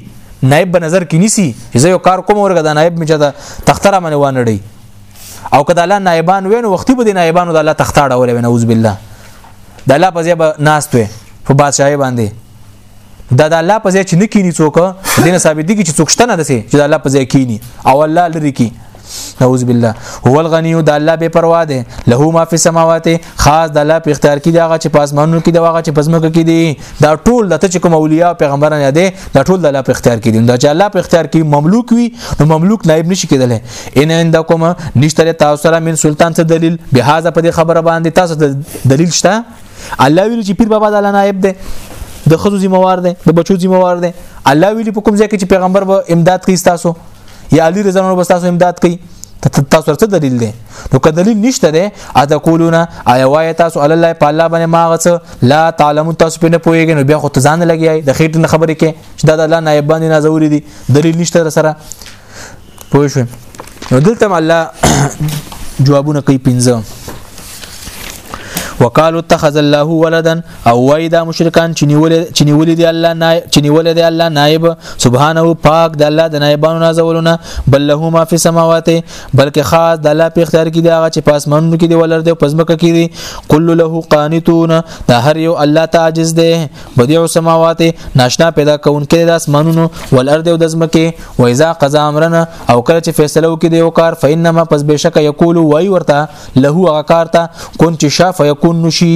نائب به نظر کې نیسي زه یو کار کوم ورګه د نائب مجه د تختره منه وانړي او کدا الله نائبان وینو وختي به د نائبانو د الله تختاړه ولې نعوذ بالله د الله په ځای به ناست وي په بادشاہي باندې دا د الله په ځای چې نه کینی څوک دینه ثابت دي چې څوک شته نه دسي چې د الله په ځای کینی او الله لري کی نعوذ بالله هو الغنی د الله به پروا ده له ما فی السماوات خاص د الله په اختیار کې دغه چې پاسمانو کې دغه چې پزمکه کې دي دا ټول د چې کوم اولیاء او پیغمبران یادې دا ټول د الله په اختیار کې دي دا چې الله په اختیار کې مملوک وي نو مملوک نائب نشي کېدلی ان عندكم نشتره تاسو سره من سلطان څه دلیل به هاذا په دې خبره باندې تاسو دلیل شته الله ویل چې پیر بابا د الله نائب دی د خزو ذمہوار دی د بچو ذمہوار دی الله ویل په کوم ځای کې چې پیغمبر به امداد کوي تاسو یا علی رضی الله عنه تاسو امداد کوي تاسو څه دلیل دی نو که دلیل نشته دی اته کولونه آیا وای تاسو علی الله په الله باندې ماغه څه لا تعلم تاسو په نه پويږئ نو بیا خو ته ځان لګیای د خېټ نه خبرې کې چې دا د الله نائب باندې نازوري دي دلیل نشته سره پوه شو نو دلته الله جوابونه کوي پنځه وقالو اتخذ الله ولدا او وای دا مشرکان چې نیول چې نیول دي الله نای چې نیول دي الله نائب سبحانه پاک د الله د نائبانو نازولونه بل له ما فی سماوات بلکې خاص د الله په اختیار کې دی هغه چې پاسمنو کې دی ولر دی پزمکه کې دی کل له قانتون دا هر یو الله تعجز دی بدیع السماوات ناشنا پیدا کونکي د اسمانونو والارض او د زمکه و اذا قضا امرنا او کله چې فیصله وکړي دی او کار فینما پس بشک یقول وای ورته له هغه کار ته کون چې شاف یکون نشي